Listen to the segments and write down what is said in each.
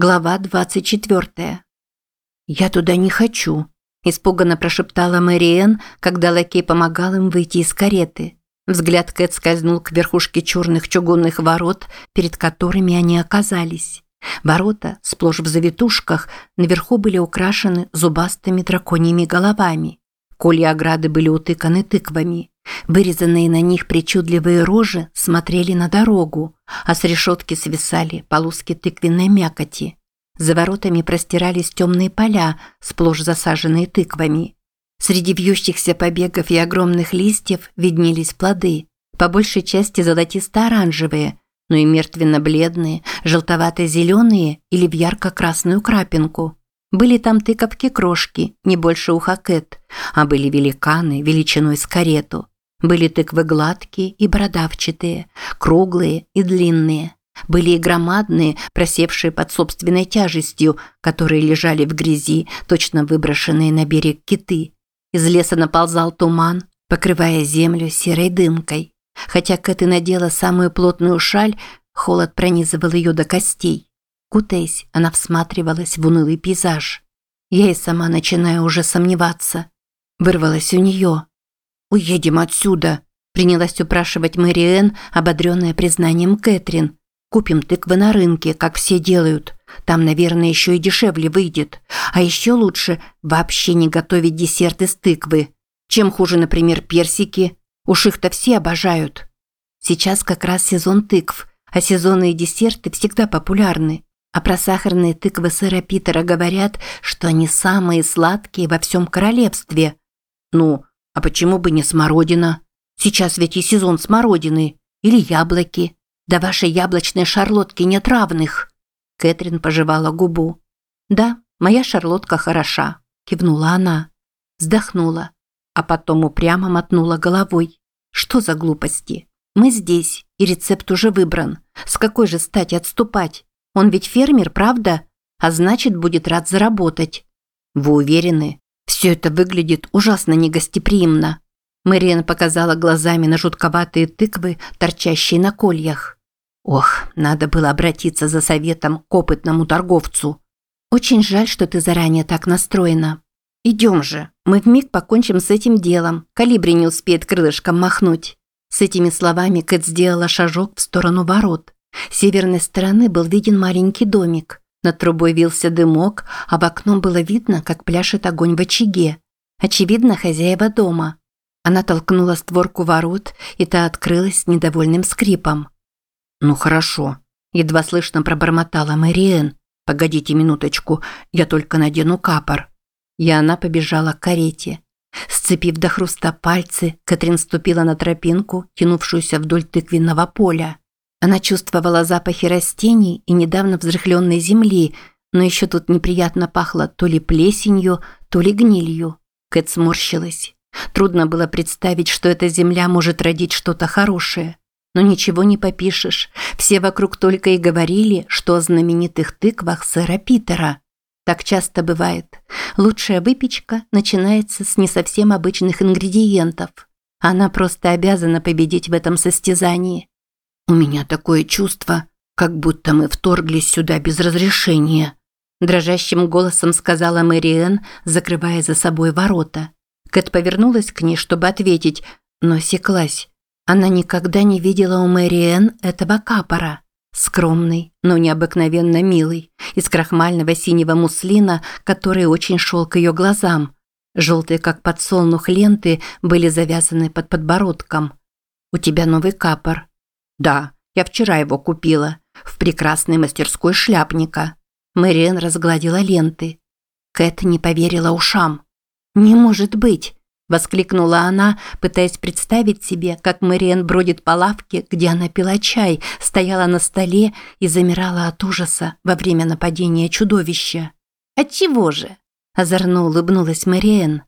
Глава 24. «Я туда не хочу», – испуганно прошептала Мэриэн, когда лакей помогал им выйти из кареты. Взгляд Кэт скользнул к верхушке черных чугунных ворот, перед которыми они оказались. Ворота, сплошь в завитушках, наверху были украшены зубастыми драконьими головами. Колья ограды были утыканы тыквами. Вырезанные на них причудливые рожи смотрели на дорогу, а с решетки свисали полоски тыквенной мякоти. За воротами простирались темные поля, сплошь засаженные тыквами. Среди вьющихся побегов и огромных листьев виднелись плоды, по большей части золотисто-оранжевые, но и мертвенно-бледные, желтовато-зеленые или в ярко-красную крапинку. Были там тыковки-крошки, не больше ухакет, а были великаны величиной с карету. Были тыквы гладкие и бородавчатые, круглые и длинные. Были и громадные, просевшие под собственной тяжестью, которые лежали в грязи, точно выброшенные на берег киты. Из леса наползал туман, покрывая землю серой дымкой. Хотя Кэт и надела самую плотную шаль, холод пронизывал ее до костей. Кутаясь, она всматривалась в унылый пейзаж. Я и сама начинаю уже сомневаться. Вырвалась у нее. «Уедем отсюда», – принялась упрашивать Мэриэн, ободренная признанием Кэтрин. «Купим тыквы на рынке, как все делают. Там, наверное, еще и дешевле выйдет. А еще лучше вообще не готовить десерт из тыквы. Чем хуже, например, персики. Уж их-то все обожают. Сейчас как раз сезон тыкв, а сезонные десерты всегда популярны. А про сахарные тыквы сэра Питера говорят, что они самые сладкие во всем королевстве. Ну, а почему бы не смородина? Сейчас ведь и сезон смородины. Или яблоки. Да вашей яблочной шарлотки нет равных. Кэтрин пожевала губу. Да, моя шарлотка хороша, кивнула она. Вздохнула, а потом упрямо мотнула головой. Что за глупости? Мы здесь, и рецепт уже выбран. С какой же стати отступать? Он ведь фермер, правда? А значит, будет рад заработать. Вы уверены? Все это выглядит ужасно негостеприимно. Мэриэн показала глазами на жутковатые тыквы, торчащие на кольях. Ох, надо было обратиться за советом к опытному торговцу. Очень жаль, что ты заранее так настроена. Идем же, мы вмиг покончим с этим делом. Калибри не успеет крылышком махнуть. С этими словами Кэт сделала шажок в сторону ворот. С северной стороны был виден маленький домик. Над трубой вился дымок, а в окном было видно, как пляшет огонь в очаге. Очевидно, хозяева дома. Она толкнула створку ворот, и та открылась с недовольным скрипом. «Ну хорошо», – едва слышно пробормотала Мэриэн. «Погодите минуточку, я только надену капор». И она побежала к карете. Сцепив до хруста пальцы, Катрин ступила на тропинку, тянувшуюся вдоль тыквенного поля. Она чувствовала запахи растений и недавно взрыхленной земли, но еще тут неприятно пахло то ли плесенью, то ли гнилью. Кэт сморщилась. Трудно было представить, что эта земля может родить что-то хорошее. Но ничего не попишешь. Все вокруг только и говорили, что о знаменитых тыквах сэра Питера. Так часто бывает. Лучшая выпечка начинается с не совсем обычных ингредиентов. Она просто обязана победить в этом состязании. «У меня такое чувство, как будто мы вторглись сюда без разрешения», дрожащим голосом сказала Мэриэн, закрывая за собой ворота. Кэт повернулась к ней, чтобы ответить, но осеклась. Она никогда не видела у Мэриэн этого капора. Скромный, но необыкновенно милый, из крахмального синего муслина, который очень шел к ее глазам. Желтые, как подсолнух, ленты были завязаны под подбородком. «У тебя новый капор», «Да, я вчера его купила. В прекрасной мастерской шляпника». Мэриэн разгладила ленты. Кэт не поверила ушам. «Не может быть!» – воскликнула она, пытаясь представить себе, как Мэриэн бродит по лавке, где она пила чай, стояла на столе и замирала от ужаса во время нападения чудовища. «Отчего же?» – озорно улыбнулась Мэриэн.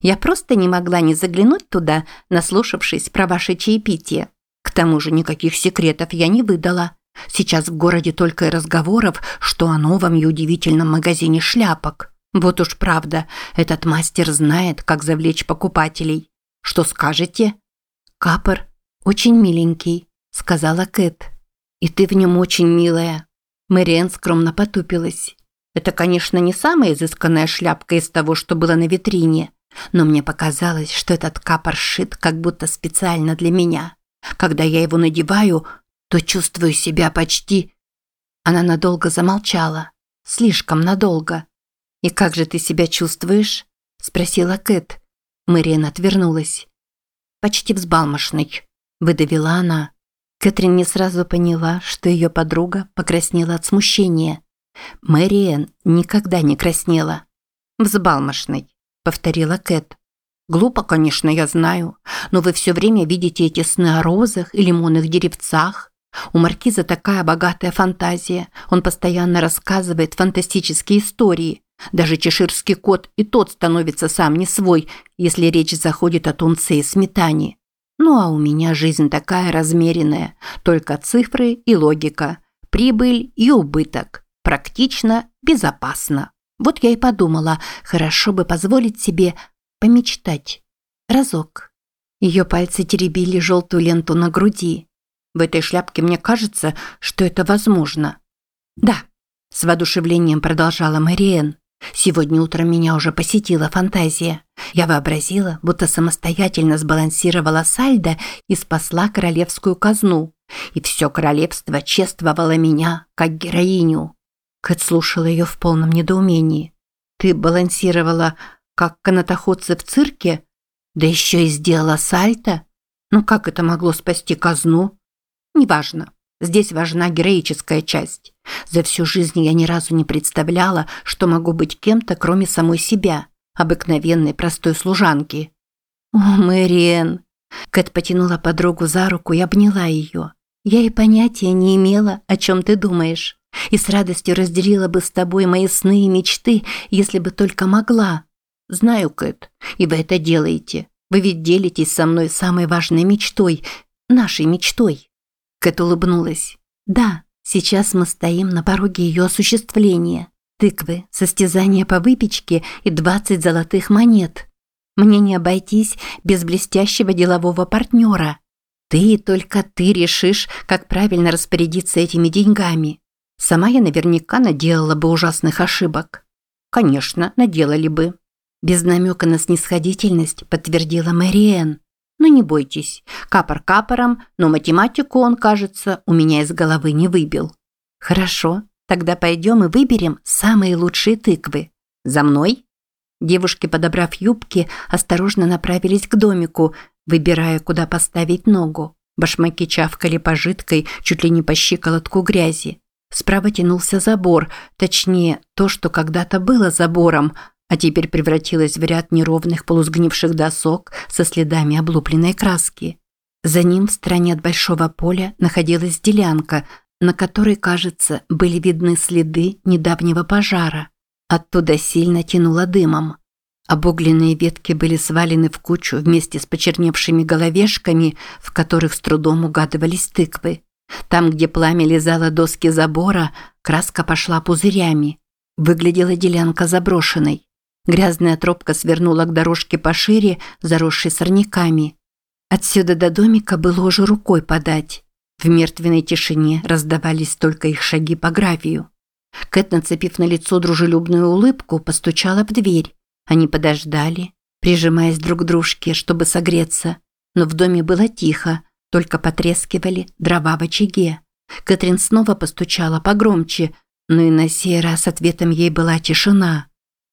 «Я просто не могла не заглянуть туда, наслушавшись про ваше чаепитие. К тому же никаких секретов я не выдала. Сейчас в городе только и разговоров, что о новом и удивительном магазине шляпок. Вот уж правда, этот мастер знает, как завлечь покупателей. Что скажете? Капор очень миленький, сказала Кэт. И ты в нем очень милая. Мэриэн скромно потупилась. Это, конечно, не самая изысканная шляпка из того, что было на витрине, но мне показалось, что этот капор шит как будто специально для меня. Когда я его надеваю, то чувствую себя почти... Она надолго замолчала. Слишком надолго. «И как же ты себя чувствуешь?» – спросила Кэт. Мэриэн отвернулась. «Почти взбалмошный», – выдавила она. Кэтрин не сразу поняла, что ее подруга покраснела от смущения. Мэриэн никогда не краснела. «Взбалмошный», – повторила Кэт. «Глупо, конечно, я знаю, но вы все время видите эти сны о розах и лимонных деревцах. У Маркиза такая богатая фантазия, он постоянно рассказывает фантастические истории. Даже чеширский кот и тот становится сам не свой, если речь заходит о тунце и сметане. Ну а у меня жизнь такая размеренная, только цифры и логика, прибыль и убыток. Практично, безопасно. Вот я и подумала, хорошо бы позволить себе помечтать. Разок. Ее пальцы теребили желтую ленту на груди. В этой шляпке мне кажется, что это возможно. Да, с воодушевлением продолжала Мариен. Сегодня утром меня уже посетила фантазия. Я вообразила, будто самостоятельно сбалансировала сальдо и спасла королевскую казну. И все королевство чествовало меня, как героиню. Кэт слушала ее в полном недоумении. «Ты балансировала, как канатоходцы в цирке? Да еще и сделала сальто? Ну как это могло спасти казну?» «Неважно. Здесь важна героическая часть. За всю жизнь я ни разу не представляла, что могу быть кем-то, кроме самой себя, обыкновенной простой служанки. «О, Мэриэн!» Кэт потянула подругу за руку и обняла ее. «Я и понятия не имела, о чем ты думаешь, и с радостью разделила бы с тобой мои сны и мечты, если бы только могла. Знаю, Кэт, и вы это делаете. Вы ведь делитесь со мной самой важной мечтой, нашей мечтой». Кэт улыбнулась. «Да, сейчас мы стоим на пороге ее осуществления. Тыквы, состязания по выпечке и 20 золотых монет. Мне не обойтись без блестящего делового партнера. Ты и только ты решишь, как правильно распорядиться этими деньгами. Сама я наверняка наделала бы ужасных ошибок. Конечно, наделали бы. Без намека на снисходительность подтвердила Мэриэн. Но не бойтесь, капор капором, но математику он, кажется, у меня из головы не выбил. Хорошо, тогда пойдем и выберем самые лучшие тыквы. За мной? Девушки, подобрав юбки, осторожно направились к домику, выбирая, куда поставить ногу. Башмаки чавкали по жидкой, чуть ли не по щиколотку грязи. Справа тянулся забор, точнее, то, что когда-то было забором, а теперь превратилась в ряд неровных полусгнивших досок со следами облупленной краски. За ним в стороне от большого поля находилась делянка, на которой, кажется, были видны следы недавнего пожара. Оттуда сильно тянуло дымом. Обугленные ветки были свалены в кучу вместе с почерневшими головешками, в которых с трудом угадывались тыквы. Там, где пламя лизало доски забора, краска пошла пузырями. Выглядела делянка заброшенной. Грязная тропка свернула к дорожке пошире, заросшей сорняками. Отсюда до домика было уже рукой подать. В мертвенной тишине раздавались только их шаги по гравию. Кэт, нацепив на лицо дружелюбную улыбку, постучала в дверь. Они подождали, прижимаясь друг к дружке, чтобы согреться. Но в доме было тихо, только потрескивали дрова в очаге. Кэтрин снова постучала погромче, но и на сей раз ответом ей была тишина.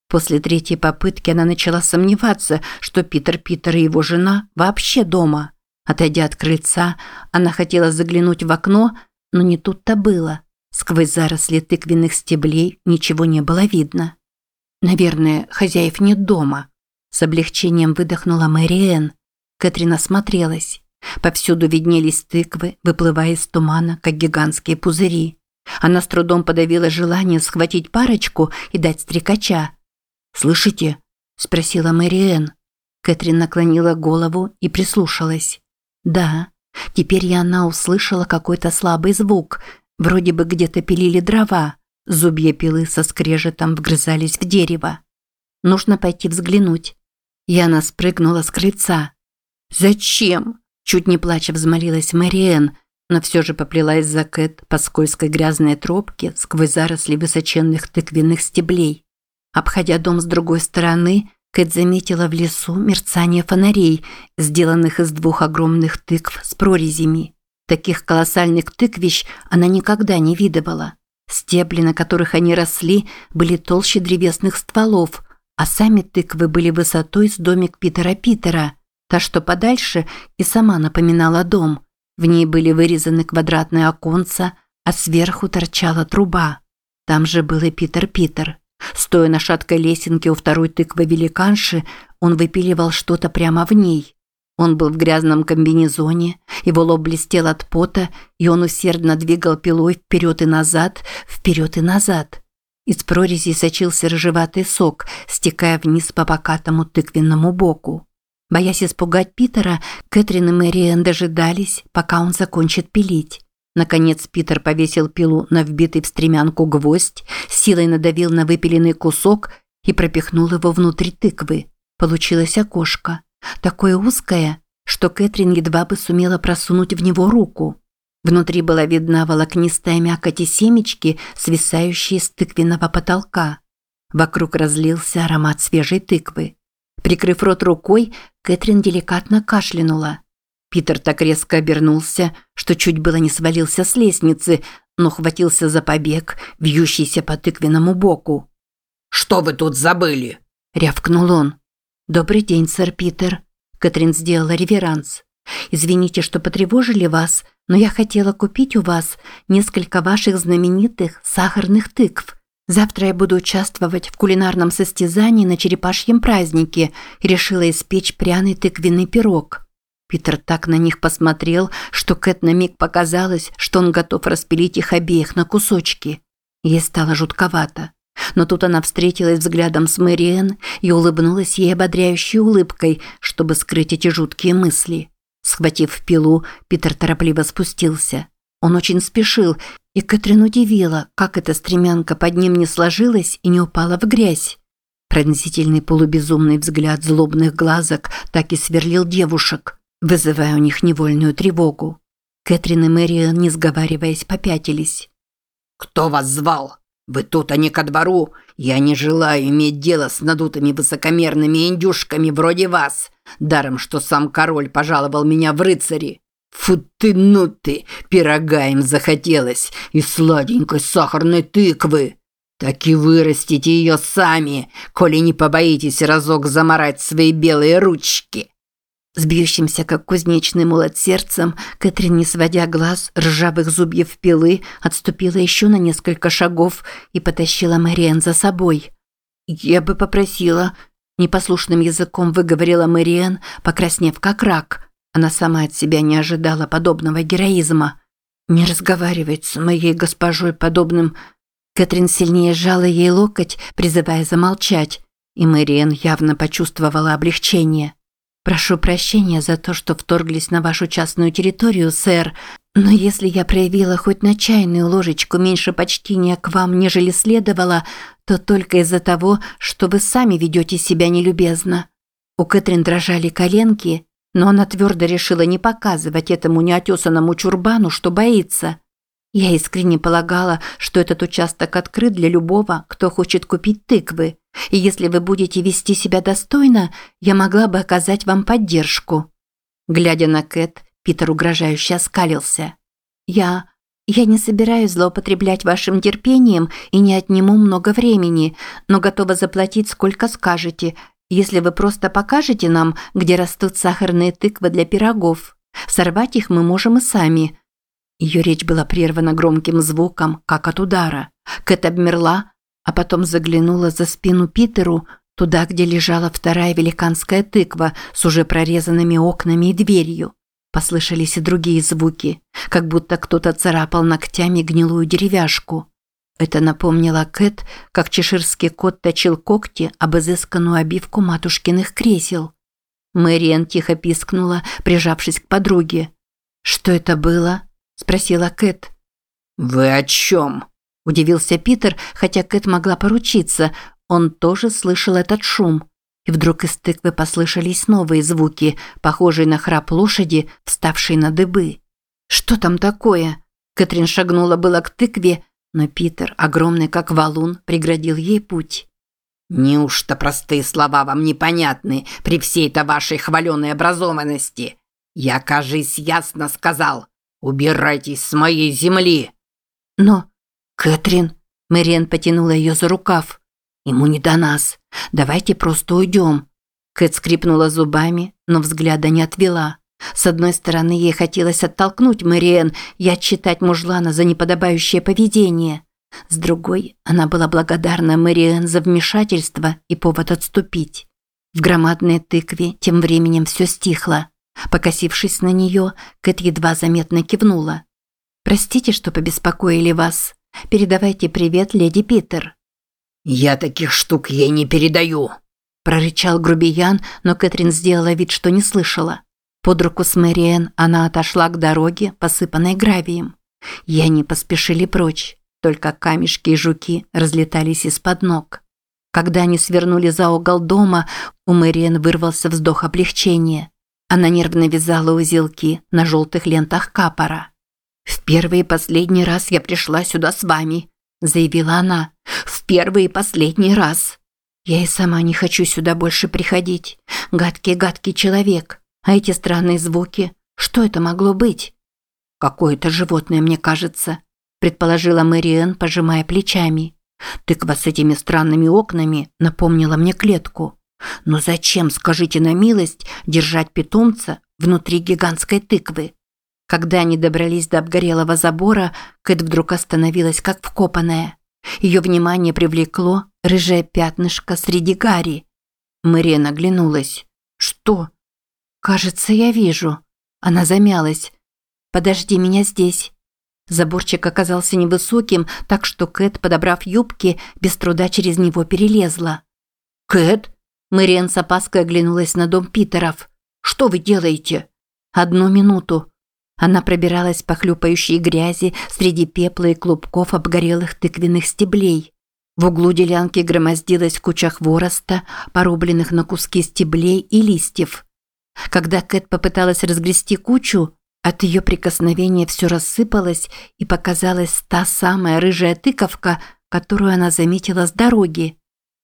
После третьей попытки она начала сомневаться, что Питер Питер и его жена вообще дома. Отойдя от крыльца, она хотела заглянуть в окно, но не тут-то было. Сквозь заросли тыквенных стеблей ничего не было видно. «Наверное, хозяев нет дома», – с облегчением выдохнула Мэриэн. Кэтрин осмотрелась. Повсюду виднелись тыквы, выплывая из тумана, как гигантские пузыри. Она с трудом подавила желание схватить парочку и дать стрекача, «Слышите?» – спросила Мэриэн. Кэтрин наклонила голову и прислушалась. «Да, теперь и она услышала какой-то слабый звук. Вроде бы где-то пилили дрова. Зубья пилы со скрежетом вгрызались в дерево. Нужно пойти взглянуть». И она спрыгнула с крыльца. «Зачем?» – чуть не плача взмолилась Мэриэн. но все же поплелась за Кэт по скользкой грязной тропке сквозь заросли высоченных тыквенных стеблей. Обходя дом с другой стороны, Кэт заметила в лесу мерцание фонарей, сделанных из двух огромных тыкв с прорезями. Таких колоссальных тыквищ она никогда не видывала. Стебли, на которых они росли, были толще древесных стволов, а сами тыквы были высотой с домик Питера Питера. Та, что подальше, и сама напоминала дом. В ней были вырезаны квадратные оконца, а сверху торчала труба. Там же был и Питер Питер. Стоя на шаткой лесенке у второй тыквы великанши, он выпиливал что-то прямо в ней. Он был в грязном комбинезоне, его лоб блестел от пота, и он усердно двигал пилой вперед и назад, вперед и назад. Из прорези сочился рыжеватый сок, стекая вниз по покатому тыквенному боку. Боясь испугать Питера, Кэтрин и Мэриэн дожидались, пока он закончит пилить. Наконец Питер повесил пилу на вбитый в стремянку гвоздь, силой надавил на выпиленный кусок и пропихнул его внутрь тыквы. Получилось окошко. Такое узкое, что Кэтрин едва бы сумела просунуть в него руку. Внутри была видна волокнистая мякоть и семечки, свисающие с тыквенного потолка. Вокруг разлился аромат свежей тыквы. Прикрыв рот рукой, Кэтрин деликатно кашлянула. Питер так резко обернулся, что чуть было не свалился с лестницы, но хватился за побег, вьющийся по тыквенному боку. «Что вы тут забыли?» – рявкнул он. «Добрый день, сэр Питер». Кэтрин сделала реверанс. «Извините, что потревожили вас, но я хотела купить у вас несколько ваших знаменитых сахарных тыкв. Завтра я буду участвовать в кулинарном состязании на черепашьем празднике и решила испечь пряный тыквенный пирог». Питер так на них посмотрел, что Кэт на миг показалось, что он готов распилить их обеих на кусочки. Ей стало жутковато. Но тут она встретилась взглядом с Мэриэн и улыбнулась ей ободряющей улыбкой, чтобы скрыть эти жуткие мысли. Схватив пилу, Питер торопливо спустился. Он очень спешил, и Кэтрин удивила, как эта стремянка под ним не сложилась и не упала в грязь. Пронзительный полубезумный взгляд злобных глазок так и сверлил девушек, вызывая у них невольную тревогу. Кэтрин и Мэриэн, не сговариваясь, попятились. «Кто вас звал?» «Вы тут, а не ко двору. Я не желаю иметь дело с надутыми высокомерными индюшками вроде вас. Даром, что сам король пожаловал меня в рыцари. Фу ты, ну ты, пирога им захотелось и сладенькой сахарной тыквы. Так и вырастите ее сами, коли не побоитесь разок заморать свои белые ручки». С бьющимся, как кузнечный молот сердцем, Кэтрин, не сводя глаз, ржавых зубьев пилы, отступила еще на несколько шагов и потащила Мэриэн за собой. «Я бы попросила...» Непослушным языком выговорила Мэриэн, покраснев как рак. Она сама от себя не ожидала подобного героизма. «Не разговаривать с моей госпожой подобным...» Кэтрин сильнее сжала ей локоть, призывая замолчать, и Мэриэн явно почувствовала облегчение. Прошу прощения за то, что вторглись на вашу частную территорию, сэр, но если я проявила хоть на чайную ложечку меньше почтения к вам, нежели следовало, то только из-за того, что вы сами ведете себя нелюбезно». У Кэтрин дрожали коленки, но она твердо решила не показывать этому неотесанному чурбану, что боится. Я искренне полагала, что этот участок открыт для любого, кто хочет купить тыквы. И если вы будете вести себя достойно, я могла бы оказать вам поддержку». Глядя на Кэт, Питер угрожающе оскалился. «Я... я не собираюсь злоупотреблять вашим терпением и не отниму много времени, но готова заплатить сколько скажете, если вы просто покажете нам, где растут сахарные тыквы для пирогов. Сорвать их мы можем и сами». Ее речь была прервана громким звуком, как от удара. Кэт обмерла, а потом заглянула за спину Питеру, туда, где лежала вторая великанская тыква с уже прорезанными окнами и дверью. Послышались и другие звуки, как будто кто-то царапал ногтями гнилую деревяшку. Это напомнило Кэт, как чеширский кот точил когти об изысканную обивку матушкиных кресел. Мэриэн тихо пискнула, прижавшись к подруге. «Что это было?» – спросила Кэт. «Вы о чем?» Удивился Питер, хотя Кэт могла поручиться. Он тоже слышал этот шум. И вдруг из тыквы послышались новые звуки, похожие на храп лошади, вставшей на дыбы. «Что там такое?» Кэтрин шагнула было к тыкве, но Питер, огромный как валун, преградил ей путь. «Неужто простые слова вам непонятны при всей-то вашей хваленой образованности? Я, кажись, ясно сказал. Убирайтесь с моей земли!» «Но, Кэтрин...» Мэриэн потянула ее за рукав. «Ему не до нас. Давайте просто уйдем». Кэт скрипнула зубами, но взгляда не отвела. С одной стороны, ей хотелось оттолкнуть Мэриэн и отчитать мужлана за неподобающее поведение. С другой, она была благодарна Мэриэн за вмешательство и повод отступить. В громадной тыкве тем временем все стихло. Покосившись на нее, Кэт едва заметно кивнула. «Простите, что побеспокоили вас. Передавайте привет, леди Питер». «Я таких штук ей не передаю», – прорычал грубиян, но Кэтрин сделала вид, что не слышала. Под руку с Мэриэн она отошла к дороге, посыпанной гравием. И они поспешили прочь, только камешки и жуки разлетались из-под ног. Когда они свернули за угол дома, у Мэриэн вырвался вздох облегчения. Она нервно вязала узелки на желтых лентах капора. «В первый и последний раз я пришла сюда с вами», – заявила она. «В первый и последний раз. Я и сама не хочу сюда больше приходить. Гадкий-гадкий человек. А эти странные звуки, что это могло быть? Какое-то животное, мне кажется, предположила Мэриэн, пожимая плечами. Тыква с этими странными окнами напомнила мне клетку. Но зачем, скажите на милость, держать питомца внутри гигантской тыквы? Когда они добрались до обгорелого забора, Кэт вдруг остановилась как вкопанная. Ее внимание привлекло рыжее пятнышко среди гари. Мэриэн оглянулась. «Что?» «Кажется, я вижу». Она замялась. «Подожди меня здесь». Заборчик оказался невысоким, так что Кэт, подобрав юбки, без труда через него перелезла. «Кэт?» Мэриэн с опаской оглянулась на дом Питеров. «Что вы делаете?» «Одну минуту». Она пробиралась по хлюпающей грязи среди пепла и клубков обгорелых тыквенных стеблей. В углу делянки громоздилась куча хвороста, порубленных на куски стеблей и листьев. Когда Кэт попыталась разгрести кучу, от ее прикосновения все рассыпалось и показалась та самая рыжая тыковка, которую она заметила с дороги.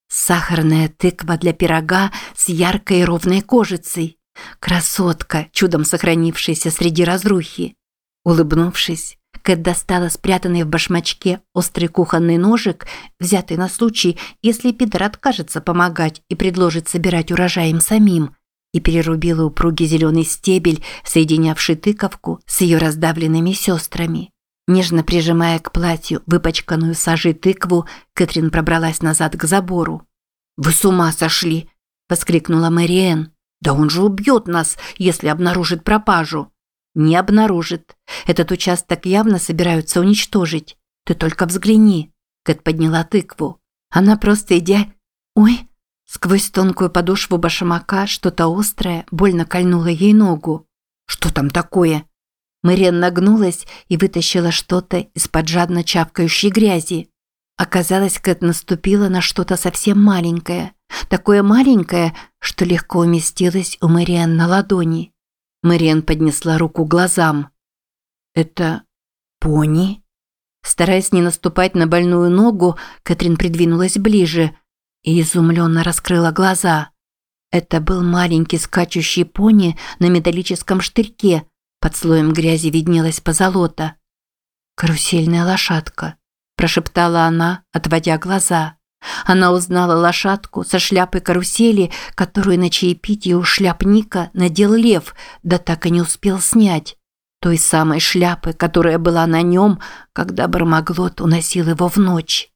Сахарная тыква для пирога с яркой и ровной кожицей. Красотка, чудом сохранившаяся среди разрухи. Улыбнувшись, Кэт достала спрятанный в башмачке острый кухонный ножик, взятый на случай, если Питер откажется помогать и предложит собирать урожай им самим – и перерубила упругий зеленый стебель, соединявший тыковку с ее раздавленными сестрами. Нежно прижимая к платью выпачканную сажей тыкву, Кэтрин пробралась назад к забору. «Вы с ума сошли!» – воскликнула Мэриэн. «Да он же убьет нас, если обнаружит пропажу!» «Не обнаружит. Этот участок явно собираются уничтожить. Ты только взгляни!» Кэт подняла тыкву. Она просто идя... «Ой!» Сквозь тонкую подошву башмака что-то острое больно кольнуло ей ногу. «Что там такое?» Мэриан нагнулась и вытащила что-то из-под жадно чавкающей грязи. Оказалось, Кэт наступила на что-то совсем маленькое. Такое маленькое, что легко уместилось у Мэриан на ладони. Мэриан поднесла руку к глазам. «Это пони?» Стараясь не наступать на больную ногу, Кэтрин придвинулась ближе – и изумленно раскрыла глаза. Это был маленький скачущий пони на металлическом штырьке, под слоем грязи виднелась позолота. «Карусельная лошадка», – прошептала она, отводя глаза. Она узнала лошадку со шляпой карусели, которую на чаепитии у шляпника надел лев, да так и не успел снять. Той самой шляпы, которая была на нем, когда Бармаглот уносил его в ночь.